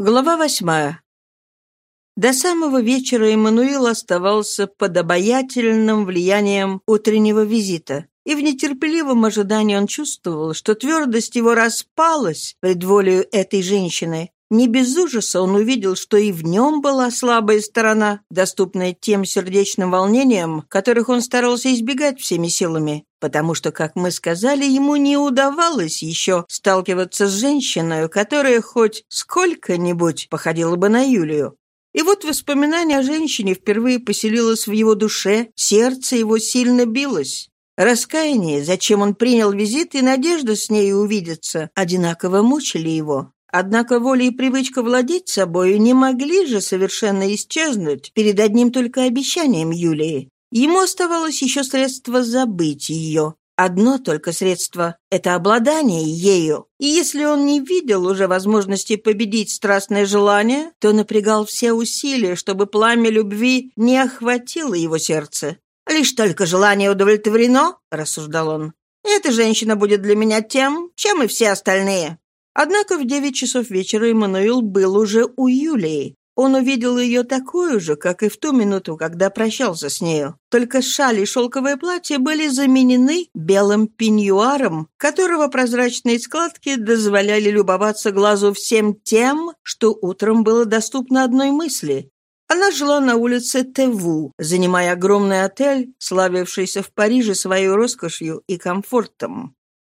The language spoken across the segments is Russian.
Глава восьмая. До самого вечера Эммануил оставался под обаятельным влиянием утреннего визита, и в нетерпеливом ожидании он чувствовал, что твердость его распалась пред волею этой женщины. Не без ужаса он увидел, что и в нем была слабая сторона, доступная тем сердечным волнениям, которых он старался избегать всеми силами потому что, как мы сказали, ему не удавалось еще сталкиваться с женщиной, которая хоть сколько-нибудь походила бы на Юлию. И вот воспоминание о женщине впервые поселилось в его душе, сердце его сильно билось. Раскаяние, зачем он принял визит, и надежда с ней увидеться, одинаково мучили его. Однако воля и привычка владеть собою не могли же совершенно исчезнуть перед одним только обещанием Юлии. Ему оставалось еще средство забыть ее. Одно только средство — это обладание ею. И если он не видел уже возможности победить страстное желание, то напрягал все усилия, чтобы пламя любви не охватило его сердце. «Лишь только желание удовлетворено», — рассуждал он, — «эта женщина будет для меня тем, чем и все остальные». Однако в девять часов вечера Эммануил был уже у Юлии. Он увидел ее такую же, как и в ту минуту, когда прощался с нею. Только шаль и шелковое платье были заменены белым пеньюаром, которого прозрачные складки дозволяли любоваться глазу всем тем, что утром было доступно одной мысли. Она жила на улице Теву, занимая огромный отель, славившийся в Париже своей роскошью и комфортом.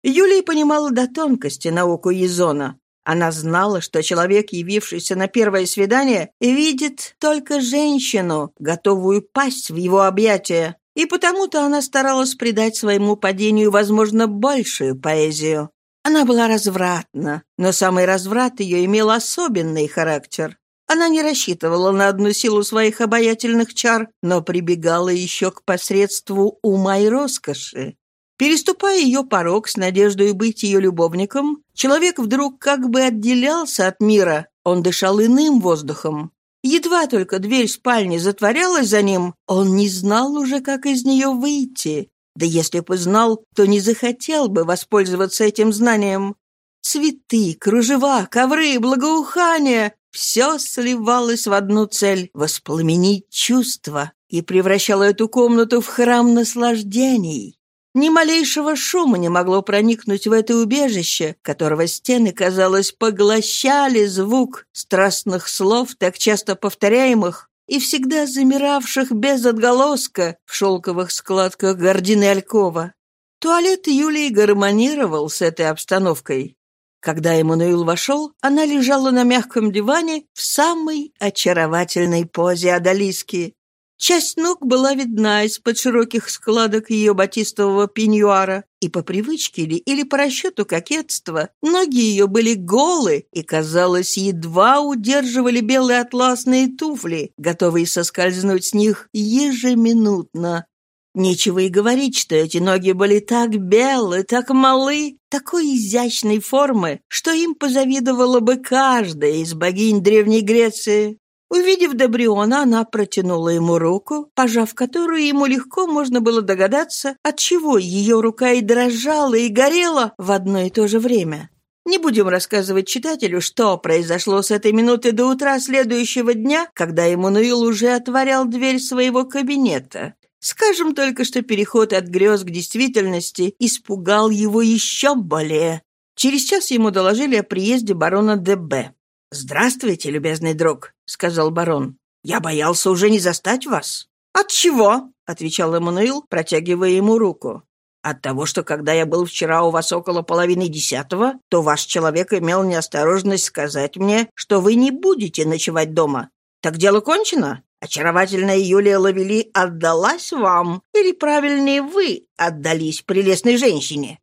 Юлия понимала до тонкости науку Езона. Она знала, что человек, явившийся на первое свидание, видит только женщину, готовую пасть в его объятия, и потому-то она старалась придать своему падению, возможно, большую поэзию. Она была развратна, но самый разврат ее имел особенный характер. Она не рассчитывала на одну силу своих обаятельных чар, но прибегала еще к посредству ума и роскоши. Переступая ее порог с надеждой быть ее любовником, человек вдруг как бы отделялся от мира, он дышал иным воздухом. Едва только дверь спальни затворялась за ним, он не знал уже, как из нее выйти. Да если бы знал, то не захотел бы воспользоваться этим знанием. Цветы, кружева, ковры, благоухания — все сливалось в одну цель — воспламенить чувства и превращало эту комнату в храм наслаждений. Ни малейшего шума не могло проникнуть в это убежище, которого стены, казалось, поглощали звук страстных слов, так часто повторяемых и всегда замиравших без отголоска в шелковых складках гордины Алькова. Туалет Юлии гармонировал с этой обстановкой. Когда Эммануил вошел, она лежала на мягком диване в самой очаровательной позе Адалиски, Часть ног была видна из-под широких складок ее батистового пеньюара, и по привычке ли или по расчету кокетства ноги ее были голы и, казалось, едва удерживали белые атласные туфли, готовые соскользнуть с них ежеминутно. Нечего и говорить, что эти ноги были так белы, так малы, такой изящной формы, что им позавидовала бы каждая из богинь Древней Греции. Увидев Добриона, она протянула ему руку, пожав которую ему легко можно было догадаться, от чего ее рука и дрожала, и горела в одно и то же время. Не будем рассказывать читателю, что произошло с этой минуты до утра следующего дня, когда Эммануил уже отворял дверь своего кабинета. Скажем только, что переход от грез к действительности испугал его еще более. Через час ему доложили о приезде барона Д.Б. «Здравствуйте, любезный друг», — сказал барон. «Я боялся уже не застать вас». «От чего?» — отвечал Эммануил, протягивая ему руку. «От того, что когда я был вчера у вас около половины десятого, то ваш человек имел неосторожность сказать мне, что вы не будете ночевать дома. Так дело кончено? Очаровательная Юлия Лавели отдалась вам, или, правильнее, вы отдались прелестной женщине?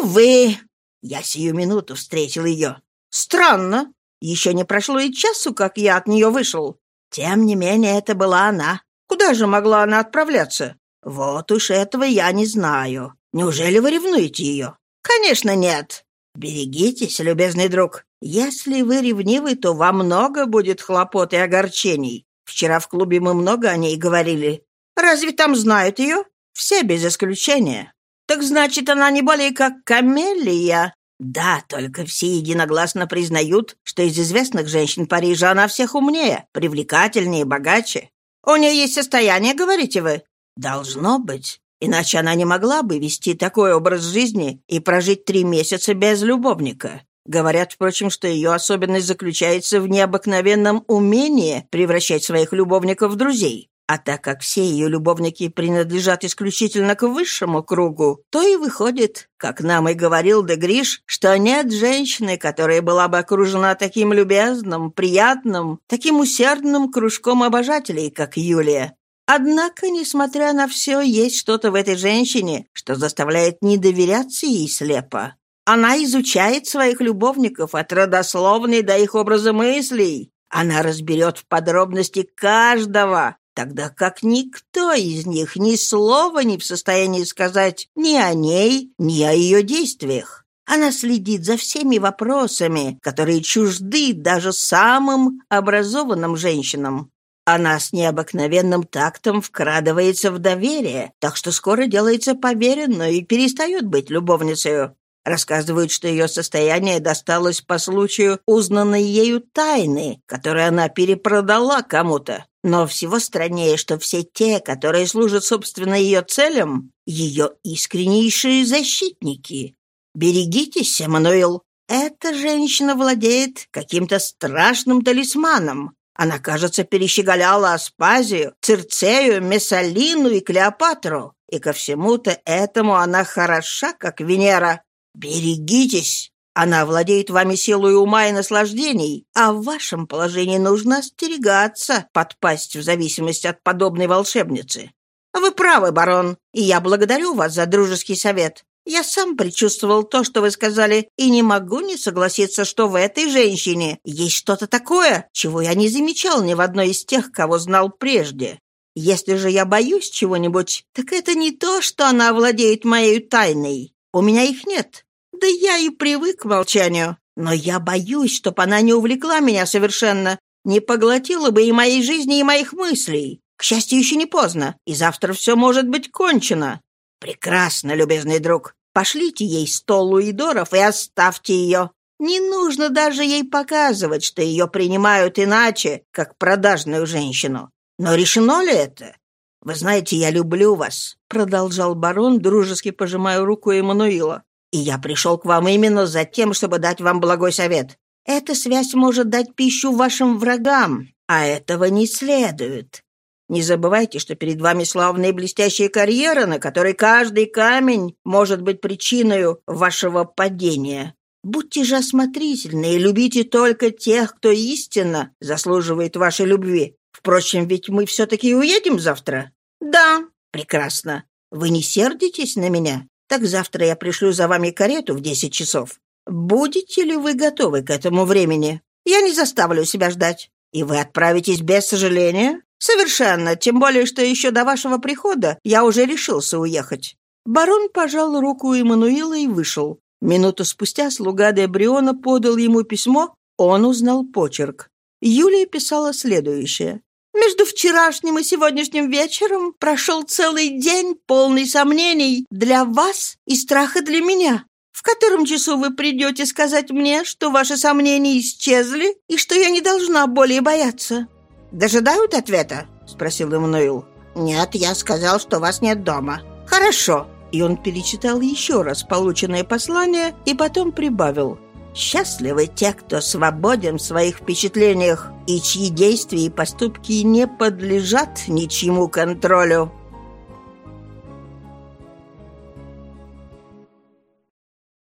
Увы, я сию минуту встретил ее. Странно, еще не прошло и часу, как я от нее вышел. Тем не менее, это была она. Куда же могла она отправляться? Вот уж этого я не знаю. Неужели вы ревнуете ее? Конечно, нет. Берегитесь, любезный друг. Если вы ревнивы, то вам много будет хлопот и огорчений. Вчера в клубе мы много о ней говорили. Разве там знают ее? Все без исключения. Так значит, она не более как камелия. Да, только все единогласно признают, что из известных женщин Парижа она всех умнее, привлекательнее, богаче. У нее есть состояние, говорите вы? Должно быть. Иначе она не могла бы вести такой образ жизни и прожить три месяца без любовника. Говорят, впрочем, что ее особенность заключается в необыкновенном умении превращать своих любовников в друзей. А так как все ее любовники принадлежат исключительно к высшему кругу, то и выходит, как нам и говорил де Гриш, что нет женщины, которая была бы окружена таким любезным, приятным, таким усердным кружком обожателей, как Юлия. Однако, несмотря на все, есть что-то в этой женщине, что заставляет не доверяться ей слепо. Она изучает своих любовников от родословной до их образа мыслей. Она разберет в подробности каждого, тогда как никто из них ни слова не в состоянии сказать ни о ней, ни о ее действиях. Она следит за всеми вопросами, которые чужды даже самым образованным женщинам. Она с необыкновенным тактом вкрадывается в доверие, так что скоро делается поверенной и перестает быть любовницей. Рассказывают, что ее состояние досталось по случаю узнанной ею тайны, которую она перепродала кому-то. Но всего страннее, что все те, которые служат, собственно, ее целям, ее искреннейшие защитники. Берегитесь, Эммануил. Эта женщина владеет каким-то страшным талисманом. Она, кажется, перещеголяла Аспазию, Цирцею, Мессалину и Клеопатру. И ко всему-то этому она хороша, как Венера. Берегитесь! Она владеет вами силой ума и наслаждений, а в вашем положении нужно остерегаться подпасть в зависимость от подобной волшебницы. Вы правы, барон, и я благодарю вас за дружеский совет. Я сам предчувствовал то, что вы сказали, и не могу не согласиться, что в этой женщине есть что-то такое, чего я не замечал ни в одной из тех, кого знал прежде. Если же я боюсь чего-нибудь, так это не то, что она владеет моей тайной. У меня их нет. Да я и привык к молчанию. Но я боюсь, чтоб она не увлекла меня совершенно, не поглотила бы и моей жизни, и моих мыслей. К счастью, еще не поздно, и завтра все может быть кончено. Прекрасно, любезный друг. Пошлите ей сто луидоров и оставьте ее. Не нужно даже ей показывать, что ее принимают иначе, как продажную женщину. Но решено ли это? Вы знаете, я люблю вас, продолжал барон, дружески пожимая руку Эммануила. И я пришел к вам именно за тем, чтобы дать вам благой совет. Эта связь может дать пищу вашим врагам, а этого не следует. Не забывайте, что перед вами славная и блестящая карьера, на которой каждый камень может быть причиной вашего падения. Будьте же осмотрительны и любите только тех, кто истинно заслуживает вашей любви. Впрочем, ведь мы все-таки уедем завтра? Да, прекрасно. Вы не сердитесь на меня? Так завтра я пришлю за вами карету в десять часов. Будете ли вы готовы к этому времени? Я не заставлю себя ждать. И вы отправитесь без сожаления? Совершенно, тем более, что еще до вашего прихода я уже решился уехать. Барон пожал руку Эммануила и вышел. Минуту спустя слуга де Бриона подал ему письмо, он узнал почерк. Юлия писала следующее. Между вчерашним и сегодняшним вечером прошел целый день, полный сомнений для вас и страха для меня. В котором часу вы придете сказать мне, что ваши сомнения исчезли и что я не должна более бояться?» «Дожидают ответа?» — спросил Эммануил. «Нет, я сказал, что вас нет дома». «Хорошо». И он перечитал еще раз полученное послание и потом прибавил. Счастливы те, кто свободен в своих впечатлениях и чьи действия и поступки не подлежат ничьему контролю.